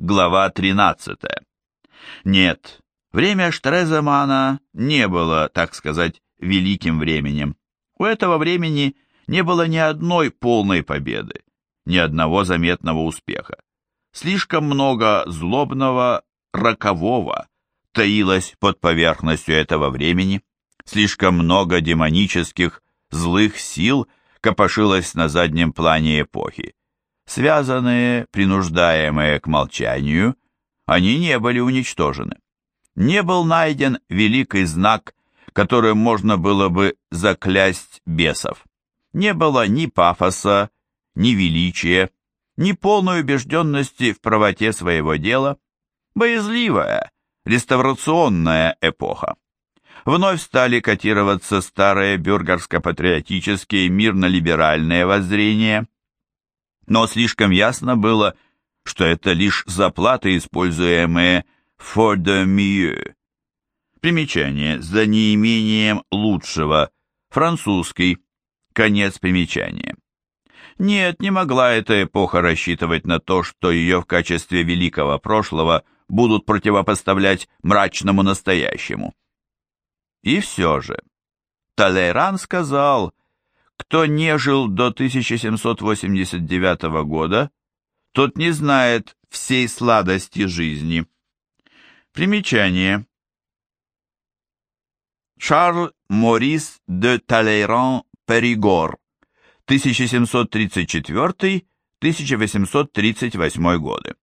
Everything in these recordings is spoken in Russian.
глава 13. Нет, время Штреземана не было, так сказать, великим временем. У этого времени не было ни одной полной победы, ни одного заметного успеха. Слишком много злобного, рокового таилось под поверхностью этого времени, слишком много демонических, злых сил копошилось на заднем плане эпохи. Связанные, принуждаемые к молчанию, они не были уничтожены. Не был найден великий знак, которым можно было бы заклясть бесов. Не было ни пафоса, ни величия, ни полной убежденности в правоте своего дела, боязливая, реставрационная эпоха. Вновь стали котироваться старые бюргерско-патриотические мирно-либеральные воззрения, но слишком ясно было, что это лишь заплаты, используемые for the mieux. Примечание. За неимением лучшего. Французский. Конец примечания. Нет, не могла эта эпоха рассчитывать на то, что ее в качестве великого прошлого будут противопоставлять мрачному настоящему. И все же, Талейран сказал, кто не жил до 1789 года, тот не знает всей сладости жизни. Примечание. Шарль Морис де Талейран Перигор 1734-1838 годы.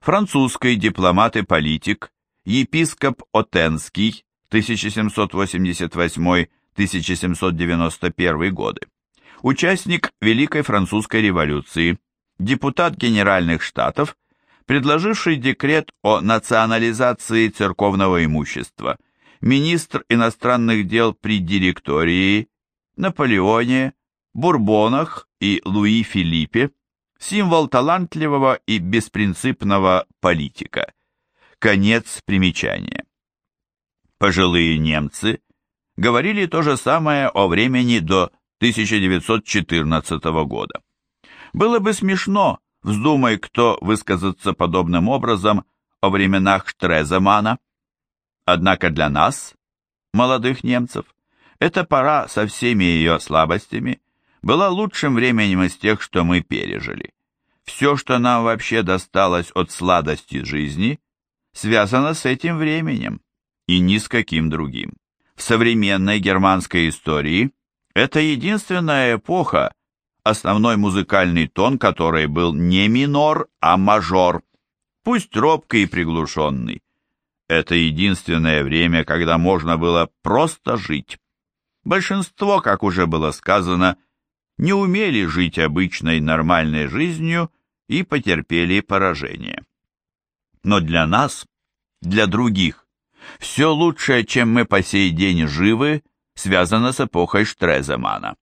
Французский дипломат и политик, епископ Отенский 1788-1791 годы. Участник Великой Французской революции, депутат Генеральных Штатов, предложивший декрет о национализации церковного имущества, министр иностранных дел при директории, Наполеоне, Бурбонах и Луи Филиппе, символ талантливого и беспринципного политика. Конец примечания. Пожилые немцы говорили то же самое о времени до 1914 года. Было бы смешно, вздумай кто высказаться подобным образом о временах Штреземана. Однако для нас, молодых немцев, эта пора со всеми ее слабостями была лучшим временем из тех, что мы пережили. Все, что нам вообще досталось от сладости жизни, связано с этим временем и ни с каким другим. В современной германской истории это единственная эпоха, основной музыкальный тон которой был не минор, а мажор, пусть робкий и приглушенный. Это единственное время, когда можно было просто жить. Большинство, как уже было сказано, не умели жить обычной нормальной жизнью и потерпели поражение. Но для нас, для других, все лучшее, чем мы по сей день живы, связано с эпохой Штреземана.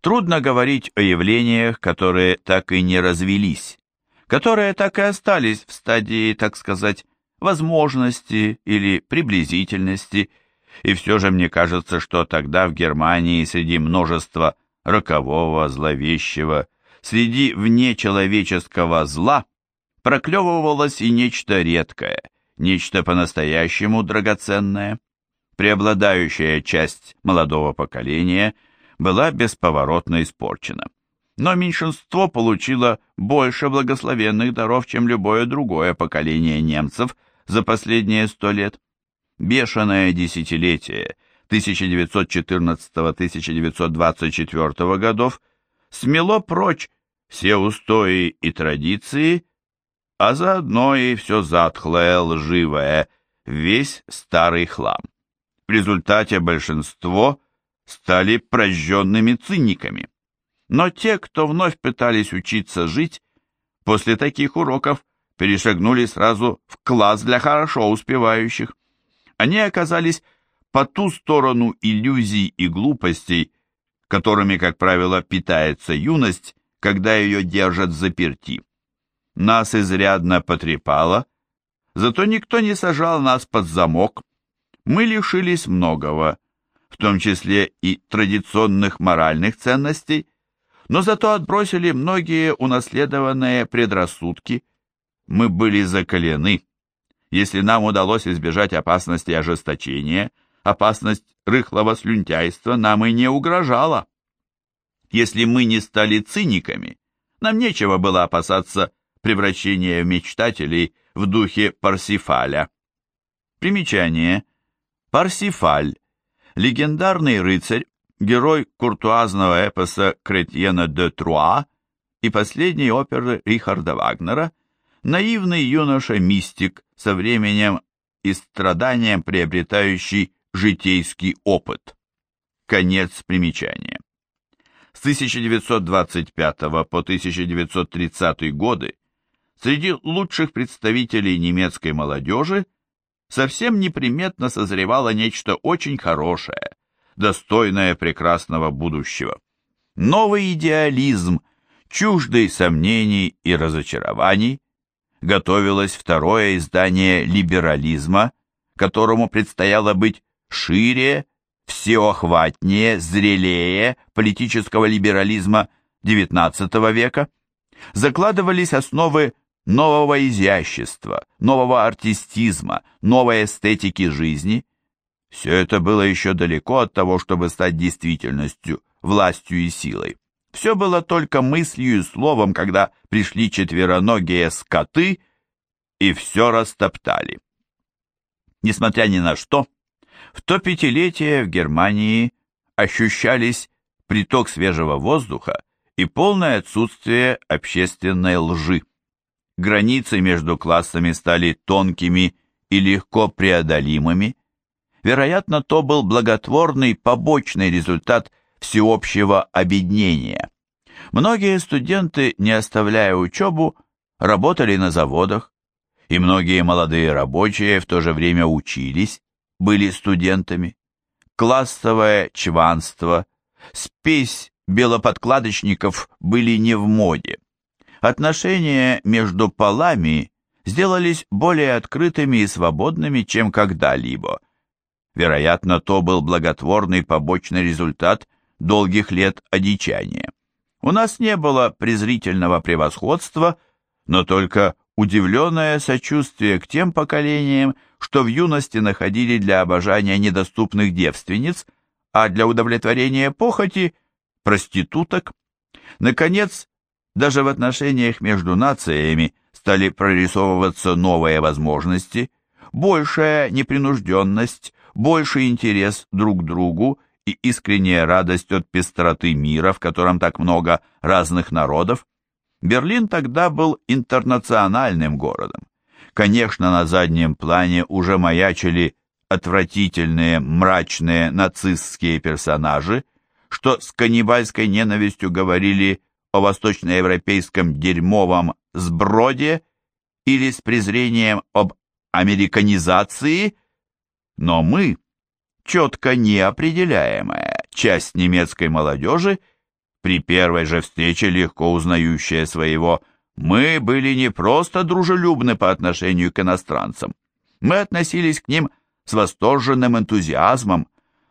Трудно говорить о явлениях, которые так и не развелись, которые так и остались в стадии, так сказать, возможности или приблизительности, и все же мне кажется, что тогда в Германии среди множества рокового, зловещего, среди внечеловеческого зла проклевывалось и нечто редкое – нечто по-настоящему драгоценное. Преобладающая часть молодого поколения была бесповоротно испорчена. Но меньшинство получило больше благословенных даров, чем любое другое поколение немцев за последние сто лет. Бешеное десятилетие 1914-1924 годов смело прочь все устои и традиции, а заодно и все затхлое, лживое, весь старый хлам. В результате большинство стали прожженными циниками. Но те, кто вновь пытались учиться жить, после таких уроков перешагнули сразу в класс для хорошо успевающих. Они оказались по ту сторону иллюзий и глупостей, которыми, как правило, питается юность, когда ее держат заперти нас изрядно потрепало, зато никто не сажал нас под замок. Мы лишились многого, в том числе и традиционных моральных ценностей, но зато отбросили многие унаследованные предрассудки. мы были закалены. Если нам удалось избежать опасности ожесточения, опасность рыхлого слюнтяйства нам и не угрожала. Если мы не стали циниками, нам нечего было опасаться превращения в мечтателей в духе Парсифаля. Примечание. Парсифаль. Легендарный рыцарь, герой куртуазного эпоса Кретьена де Труа и последней оперы Рихарда Вагнера, наивный юноша-мистик со временем и страданием приобретающий житейский опыт. Конец примечания. С 1925 по 1930 годы среди лучших представителей немецкой молодежи совсем неприметно созревало нечто очень хорошее, достойное прекрасного будущего. Новый идеализм, чуждый сомнений и разочарований, готовилось второе издание либерализма, которому предстояло быть шире, всеохватнее, зрелее политического либерализма XIX века, закладывались основы нового изящества, нового артистизма, новой эстетики жизни. Все это было еще далеко от того, чтобы стать действительностью, властью и силой. Все было только мыслью и словом, когда пришли четвероногие скоты и все растоптали. Несмотря ни на что, в то пятилетие в Германии ощущались приток свежего воздуха и полное отсутствие общественной лжи границы между классами стали тонкими и легко преодолимыми. Вероятно, то был благотворный побочный результат всеобщего обеднения. Многие студенты, не оставляя учебу, работали на заводах, и многие молодые рабочие в то же время учились, были студентами. Классовое чванство, спесь белоподкладочников были не в моде. Отношения между полами сделались более открытыми и свободными, чем когда-либо. Вероятно, то был благотворный побочный результат долгих лет одичания. У нас не было презрительного превосходства, но только удивленное сочувствие к тем поколениям, что в юности находили для обожания недоступных девственниц, а для удовлетворения похоти – проституток. Наконец, даже в отношениях между нациями стали прорисовываться новые возможности, большая непринужденность, больший интерес друг к другу и искренняя радость от пестроты мира, в котором так много разных народов. Берлин тогда был интернациональным городом. Конечно, на заднем плане уже маячили отвратительные, мрачные нацистские персонажи, что с каннибальской ненавистью говорили о восточноевропейском дерьмовом сброде или с презрением об американизации, но мы, четко неопределяемая часть немецкой молодежи, при первой же встрече легко узнающая своего, мы были не просто дружелюбны по отношению к иностранцам, мы относились к ним с восторженным энтузиазмом,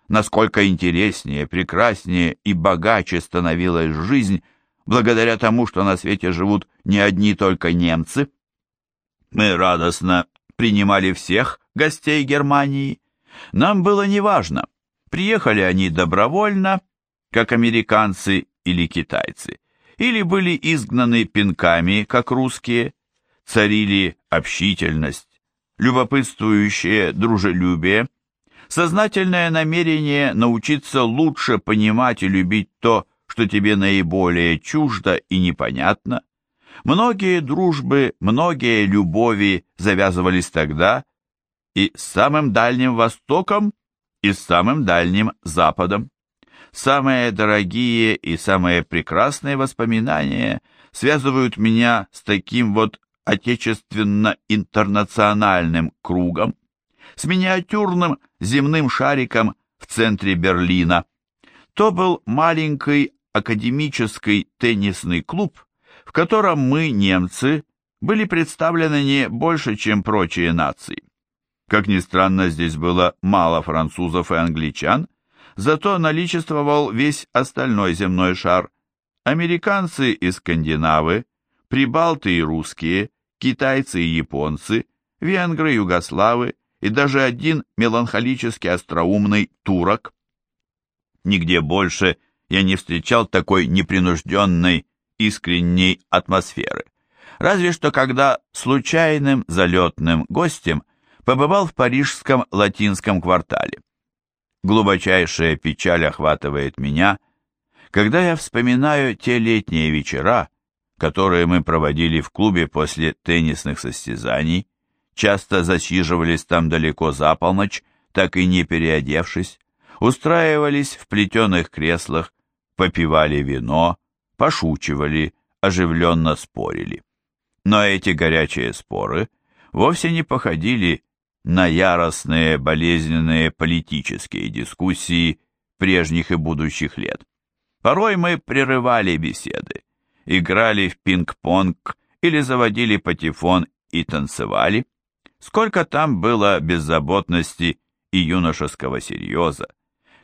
насколько интереснее, прекраснее и богаче становилась жизнь благодаря тому, что на свете живут не одни только немцы. Мы радостно принимали всех гостей Германии. Нам было неважно, приехали они добровольно, как американцы или китайцы, или были изгнаны пинками, как русские, царили общительность, любопытствующее дружелюбие, сознательное намерение научиться лучше понимать и любить то, что тебе наиболее чуждо и непонятно. Многие дружбы, многие любови завязывались тогда и с самым Дальним Востоком, и с самым Дальним Западом. Самые дорогие и самые прекрасные воспоминания связывают меня с таким вот отечественно-интернациональным кругом, с миниатюрным земным шариком в центре Берлина. То был маленький академический теннисный клуб, в котором мы, немцы, были представлены не больше, чем прочие нации. Как ни странно, здесь было мало французов и англичан, зато наличествовал весь остальной земной шар. Американцы и скандинавы, прибалты и русские, китайцы и японцы, венгры, югославы и даже один меланхолически остроумный турок. Нигде больше я не встречал такой непринужденной, искренней атмосферы. Разве что когда случайным залетным гостем побывал в парижском латинском квартале. Глубочайшая печаль охватывает меня, когда я вспоминаю те летние вечера, которые мы проводили в клубе после теннисных состязаний, часто засиживались там далеко за полночь, так и не переодевшись, устраивались в плетеных креслах, попивали вино, пошучивали, оживленно спорили. Но эти горячие споры вовсе не походили на яростные, болезненные политические дискуссии прежних и будущих лет. Порой мы прерывали беседы, играли в пинг-понг или заводили патефон и танцевали. Сколько там было беззаботности и юношеского серьеза,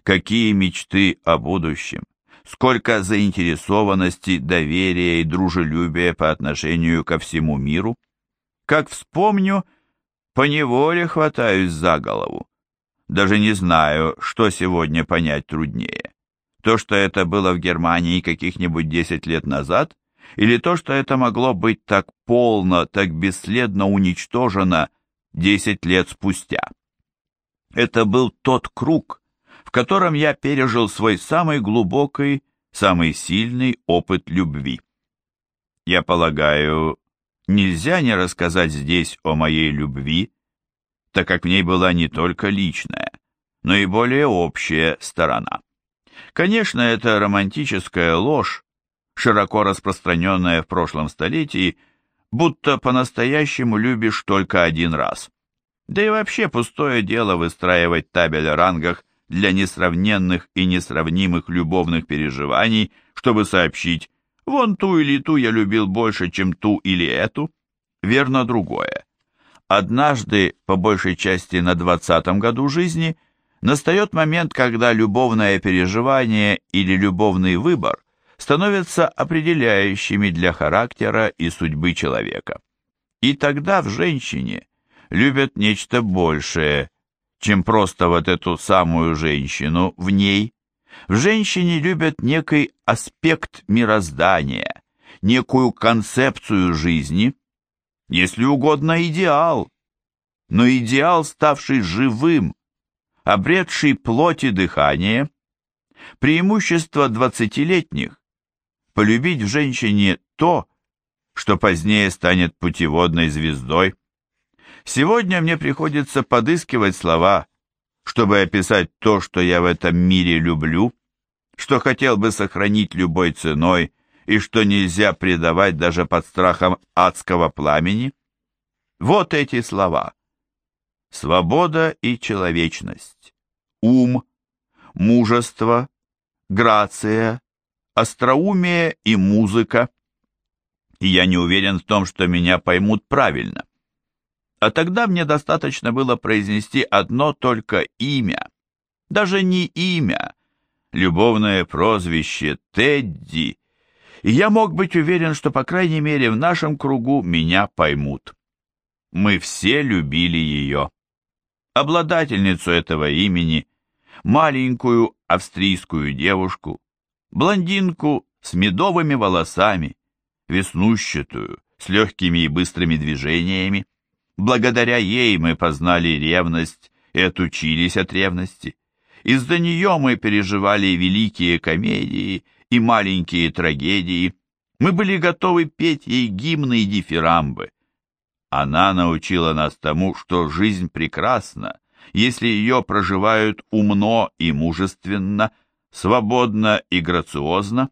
какие мечты о будущем, сколько заинтересованности, доверия и дружелюбия по отношению ко всему миру. Как вспомню, поневоле хватаюсь за голову. Даже не знаю, что сегодня понять труднее. То, что это было в Германии каких-нибудь 10 лет назад, или то, что это могло быть так полно, так бесследно уничтожено 10 лет спустя. Это был тот круг, котором я пережил свой самый глубокий, самый сильный опыт любви. Я полагаю, нельзя не рассказать здесь о моей любви, так как в ней была не только личная, но и более общая сторона. Конечно, это романтическая ложь, широко распространенная в прошлом столетии, будто по-настоящему любишь только один раз. Да и вообще пустое дело выстраивать табель о рангах для несравненных и несравнимых любовных переживаний, чтобы сообщить Вон ту или ту я любил больше, чем ту или эту. Верно другое. Однажды, по большей части на двадцатом году жизни, настает момент, когда любовное переживание или любовный выбор становятся определяющими для характера и судьбы человека. И тогда в женщине любят нечто большее, чем просто вот эту самую женщину в ней, в женщине любят некий аспект мироздания, некую концепцию жизни, если угодно идеал, но идеал, ставший живым, обретший плоть и дыхание, преимущество двадцатилетних – полюбить в женщине то, что позднее станет путеводной звездой. Сегодня мне приходится подыскивать слова чтобы описать то, что я в этом мире люблю, что хотел бы сохранить любой ценой и что нельзя предавать даже под страхом адского пламени? Вот эти слова. Свобода и человечность, ум, мужество, грация, остроумие и музыка. И я не уверен в том, что меня поймут правильно а тогда мне достаточно было произнести одно только имя. Даже не имя, любовное прозвище Тедди, и я мог быть уверен, что, по крайней мере, в нашем кругу меня поймут. Мы все любили ее. Обладательницу этого имени, маленькую австрийскую девушку, блондинку с медовыми волосами, веснущатую, с легкими и быстрыми движениями, Благодаря ей мы познали ревность и отучились от ревности. Из-за нее мы переживали великие комедии и маленькие трагедии. Мы были готовы петь ей гимны и дифирамбы. Она научила нас тому, что жизнь прекрасна, если ее проживают умно и мужественно, свободно и грациозно,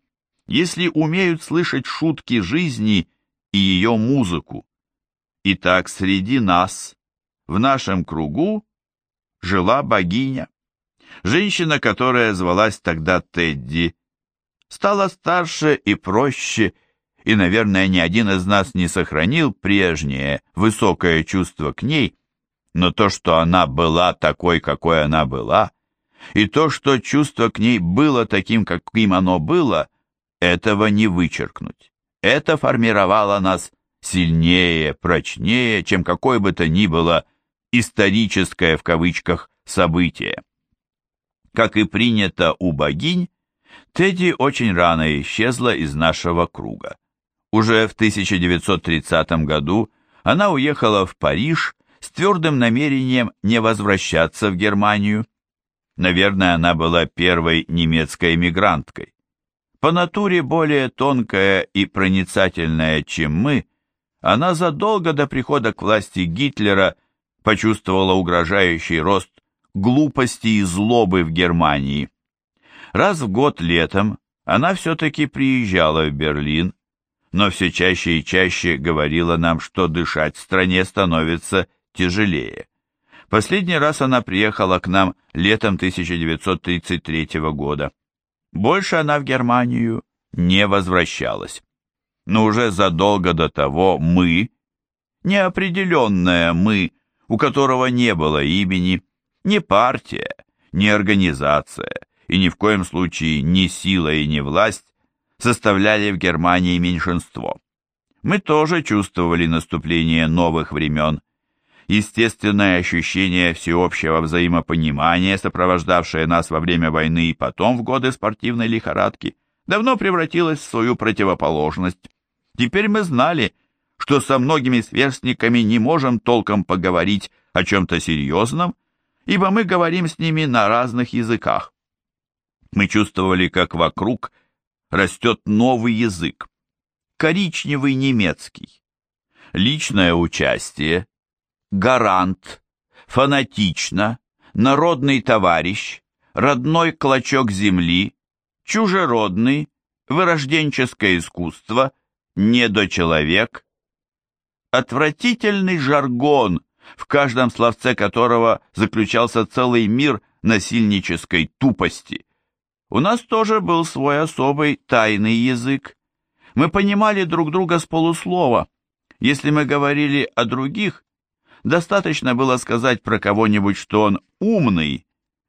если умеют слышать шутки жизни и ее музыку. Итак, среди нас, в нашем кругу, жила богиня. Женщина, которая звалась тогда Тедди, стала старше и проще, и, наверное, ни один из нас не сохранил прежнее высокое чувство к ней, но то, что она была такой, какой она была, и то, что чувство к ней было таким, каким оно было, этого не вычеркнуть. Это формировало нас сильнее, прочнее, чем какое бы то ни было «историческое» в кавычках событие. Как и принято у богинь, Тедди очень рано исчезла из нашего круга. Уже в 1930 году она уехала в Париж с твердым намерением не возвращаться в Германию. Наверное, она была первой немецкой эмигранткой. По натуре более тонкая и проницательная, чем мы, она задолго до прихода к власти Гитлера почувствовала угрожающий рост глупости и злобы в Германии. Раз в год летом она все-таки приезжала в Берлин, но все чаще и чаще говорила нам, что дышать в стране становится тяжелее. Последний раз она приехала к нам летом 1933 года. Больше она в Германию не возвращалась. Но уже задолго до того мы, неопределенное мы, у которого не было имени, не партия, не организация и ни в коем случае не сила и не власть, составляли в Германии меньшинство. Мы тоже чувствовали наступление новых времен, естественное ощущение всеобщего взаимопонимания, сопровождавшее нас во время войны и потом в годы спортивной лихорадки, давно превратилось в свою противоположность. Теперь мы знали, что со многими сверстниками не можем толком поговорить о чем-то серьезном, ибо мы говорим с ними на разных языках. Мы чувствовали, как вокруг растет новый язык, коричневый немецкий. Личное участие, гарант, фанатично, народный товарищ, родной клочок земли, чужеродный, вырожденческое искусство, недочеловек, отвратительный жаргон, в каждом словце которого заключался целый мир насильнической тупости. У нас тоже был свой особый тайный язык. Мы понимали друг друга с полуслова. Если мы говорили о других, Достаточно было сказать про кого-нибудь, что он умный,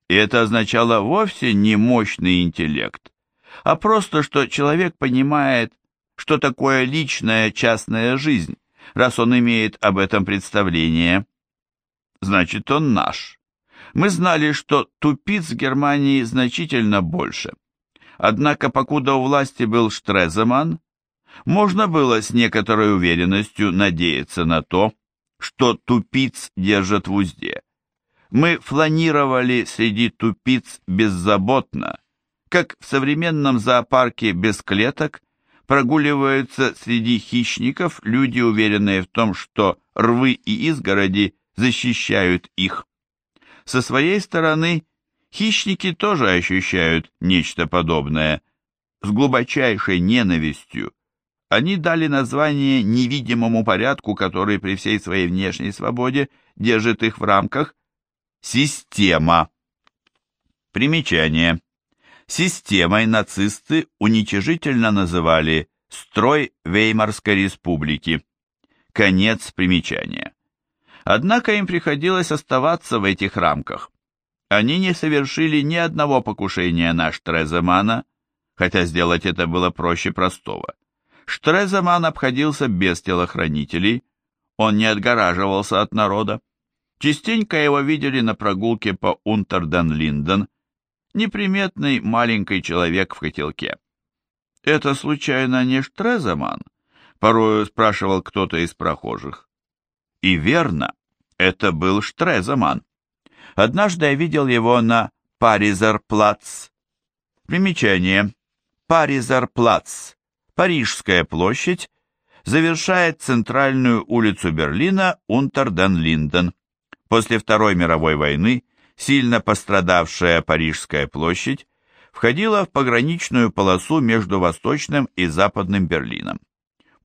и это означало вовсе не мощный интеллект, а просто, что человек понимает, что такое личная частная жизнь, раз он имеет об этом представление. Значит, он наш. Мы знали, что тупиц Германии значительно больше. Однако, покуда у власти был Штреземан, можно было с некоторой уверенностью надеяться на то, что тупиц держат в узде. Мы фланировали среди тупиц беззаботно, как в современном зоопарке без клеток прогуливаются среди хищников люди, уверенные в том, что рвы и изгороди защищают их. Со своей стороны, хищники тоже ощущают нечто подобное, с глубочайшей ненавистью, они дали название невидимому порядку, который при всей своей внешней свободе держит их в рамках «система». Примечание. Системой нацисты уничижительно называли строй Веймарской республики. Конец примечания. Однако им приходилось оставаться в этих рамках. Они не совершили ни одного покушения на Штреземана, хотя сделать это было проще простого. Штреземан обходился без телохранителей, он не отгораживался от народа. Частенько его видели на прогулке по Унтерден-Линден, неприметный маленький человек в котелке. «Это, случайно, не Штреземан?» — порою спрашивал кто-то из прохожих. И верно, это был Штреземан. Однажды я видел его на Паризерплац. Примечание. Паризерплац Парижская площадь завершает центральную улицу Берлина Унтерден-Линден. После Второй мировой войны сильно пострадавшая Парижская площадь входила в пограничную полосу между Восточным и Западным Берлином.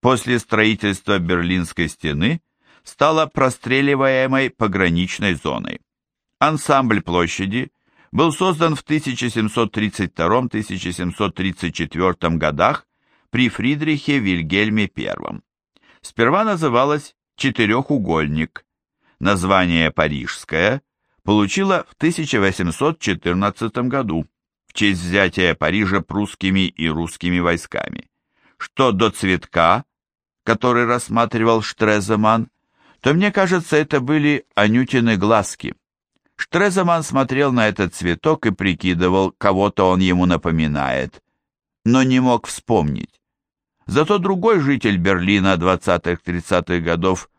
После строительства Берлинской стены стала простреливаемой пограничной зоной. Ансамбль площади был создан в 1732-1734 годах при Фридрихе Вильгельме I. Сперва называлась «четырехугольник». Название «Парижское» получила в 1814 году в честь взятия Парижа прусскими и русскими войсками. Что до цветка, который рассматривал Штреземан, то мне кажется, это были Анютины глазки. Штреземан смотрел на этот цветок и прикидывал, кого-то он ему напоминает, но не мог вспомнить. Зато другой житель Берлина 20-30-х годов,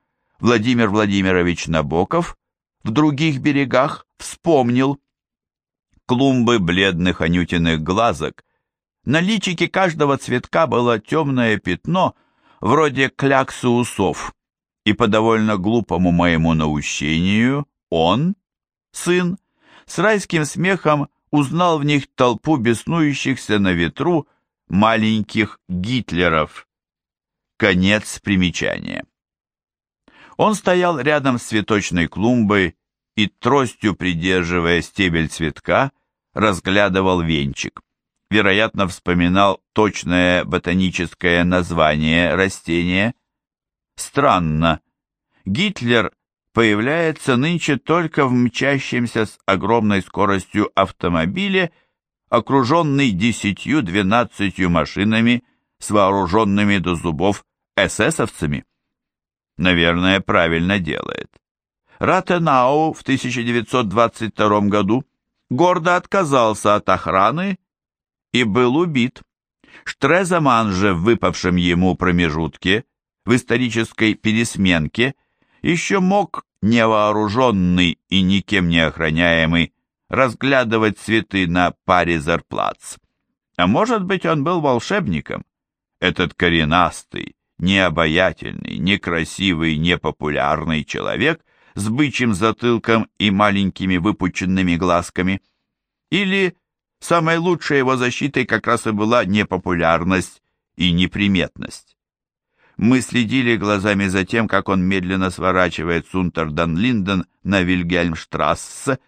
Владимир Владимирович Набоков, в других берегах вспомнил. Клумбы бледных анютиных глазок. На личике каждого цветка было темное пятно, вроде кляксы усов, и по довольно глупому моему наущению он, сын, с райским смехом узнал в них толпу беснующихся на ветру маленьких Гитлеров. Конец примечания. Он стоял рядом с цветочной клумбой и, тростью придерживая стебель цветка, разглядывал венчик. Вероятно, вспоминал точное ботаническое название растения. Странно. Гитлер появляется нынче только в мчащемся с огромной скоростью автомобиле, окруженный десятью-двенадцатью машинами с вооруженными до зубов эсэсовцами. Наверное, правильно делает. Ратенау в 1922 году гордо отказался от охраны и был убит. Штреземан же в выпавшем ему промежутке, в исторической пересменке, еще мог, невооруженный и никем не охраняемый, разглядывать цветы на Паризерплац. А может быть, он был волшебником? Этот коренастый, необаятельный, некрасивый, непопулярный человек с бычьим затылком и маленькими выпученными глазками. Или самой лучшей его защитой как раз и была непопулярность и неприметность. Мы следили глазами за тем, как он медленно сворачивает Сунтердан-Линден на Вильгельмштрассе.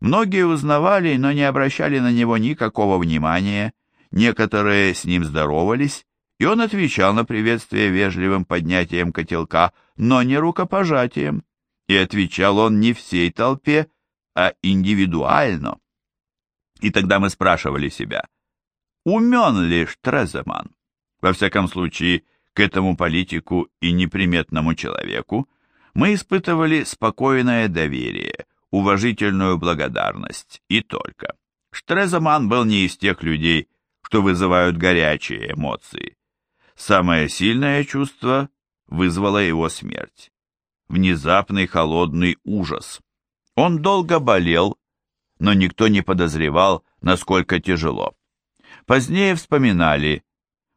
Многие узнавали, но не обращали на него никакого внимания. Некоторые с ним здоровались, и он отвечал на приветствие вежливым поднятием котелка, но не рукопожатием. И отвечал он не всей толпе, а индивидуально. И тогда мы спрашивали себя, умен ли Штреземан? Во всяком случае, к этому политику и неприметному человеку мы испытывали спокойное доверие, уважительную благодарность и только. Штреземан был не из тех людей, что вызывают горячие эмоции. Самое сильное чувство вызвало его смерть. Внезапный холодный ужас. Он долго болел, но никто не подозревал, насколько тяжело. Позднее вспоминали,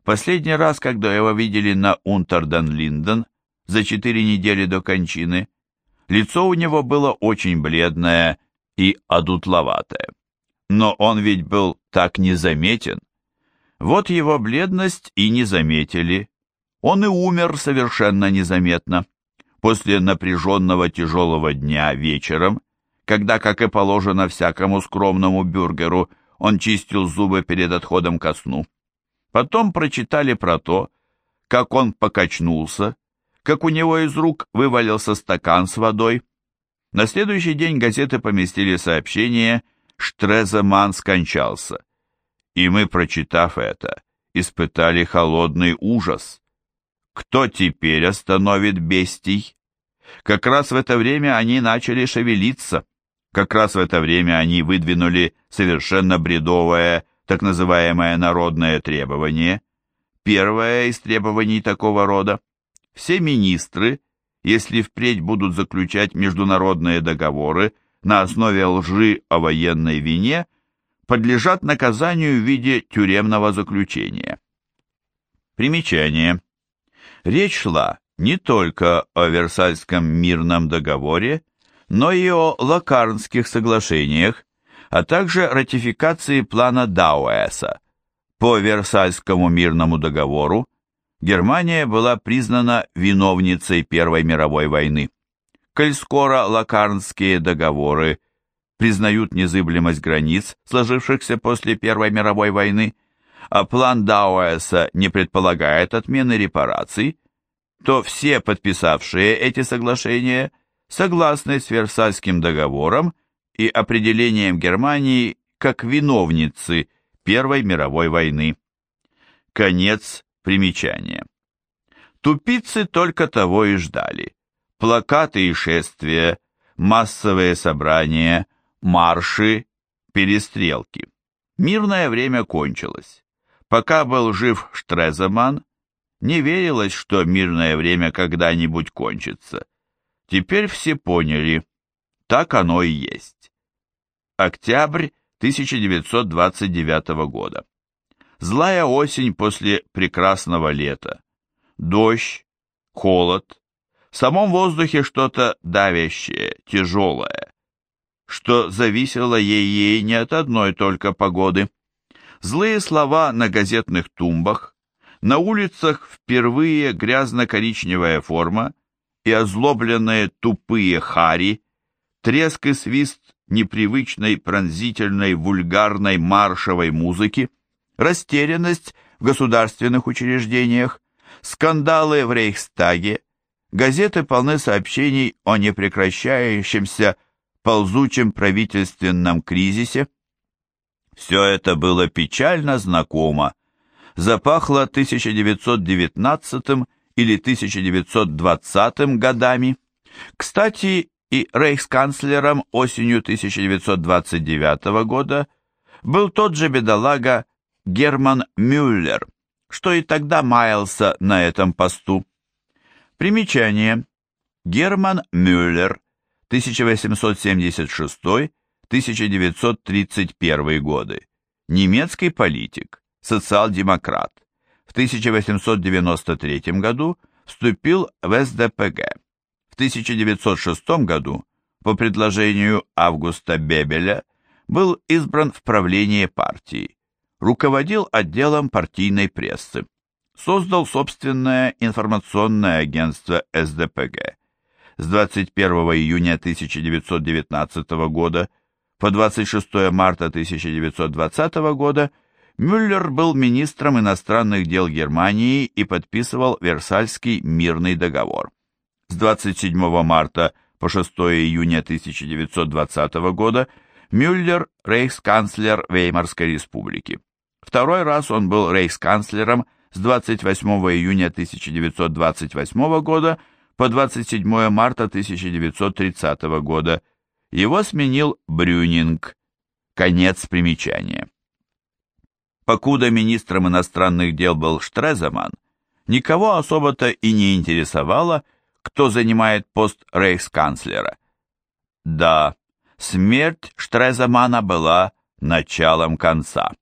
последний раз, когда его видели на Унтерден-Линден, за четыре недели до кончины, лицо у него было очень бледное и одутловатое. Но он ведь был так незаметен. Вот его бледность и не заметили. Он и умер совершенно незаметно. После напряженного тяжелого дня вечером, когда, как и положено всякому скромному бюргеру, он чистил зубы перед отходом ко сну. Потом прочитали про то, как он покачнулся, как у него из рук вывалился стакан с водой. На следующий день газеты поместили сообщение «Штреземан скончался» и мы, прочитав это, испытали холодный ужас. Кто теперь остановит бестий? Как раз в это время они начали шевелиться. Как раз в это время они выдвинули совершенно бредовое, так называемое народное требование. Первое из требований такого рода. Все министры, если впредь будут заключать международные договоры на основе лжи о военной вине, подлежат наказанию в виде тюремного заключения. Примечание. Речь шла не только о Версальском мирном договоре, но и о Лакарнских соглашениях, а также ратификации плана Дауэса. По Версальскому мирному договору Германия была признана виновницей Первой мировой войны. Коль скоро Лакарнские договоры – признают незыблемость границ, сложившихся после Первой мировой войны, а план Дауэса не предполагает отмены репараций, то все подписавшие эти соглашения согласны с Версальским договором и определением Германии как виновницы Первой мировой войны. Конец примечания. Тупицы только того и ждали. Плакаты и шествия, массовые собрания, марши, перестрелки. Мирное время кончилось. Пока был жив Штреземан, не верилось, что мирное время когда-нибудь кончится. Теперь все поняли, так оно и есть. Октябрь 1929 года. Злая осень после прекрасного лета. Дождь, холод, в самом воздухе что-то давящее, тяжелое, что зависело ей-ей не от одной только погоды. Злые слова на газетных тумбах, на улицах впервые грязно-коричневая форма и озлобленные тупые хари, треск и свист непривычной пронзительной вульгарной маршевой музыки, растерянность в государственных учреждениях, скандалы в Рейхстаге, газеты полны сообщений о непрекращающемся ползучем правительственном кризисе. Все это было печально знакомо, запахло 1919 или 1920 годами. Кстати, и рейхсканцлером осенью 1929 года был тот же бедолага Герман Мюллер, что и тогда маялся на этом посту. Примечание. Герман Мюллер, 1876-1931 годы. Немецкий политик, социал-демократ. В 1893 году вступил в СДПГ. В 1906 году, по предложению Августа Бебеля, был избран в правление партии руководил отделом партийной прессы. Создал собственное информационное агентство СДПГ. С 21 июня 1919 года по 26 марта 1920 года Мюллер был министром иностранных дел Германии и подписывал Версальский мирный договор. С 27 марта по 6 июня 1920 года Мюллер – рейхсканцлер Веймарской республики. Второй раз он был рейхсканцлером с 28 июня 1928 года по 27 марта 1930 года. Его сменил Брюнинг. Конец примечания. Покуда министром иностранных дел был Штреземан, никого особо-то и не интересовало, кто занимает пост рейхсканцлера. Да, смерть Штреземана была началом конца.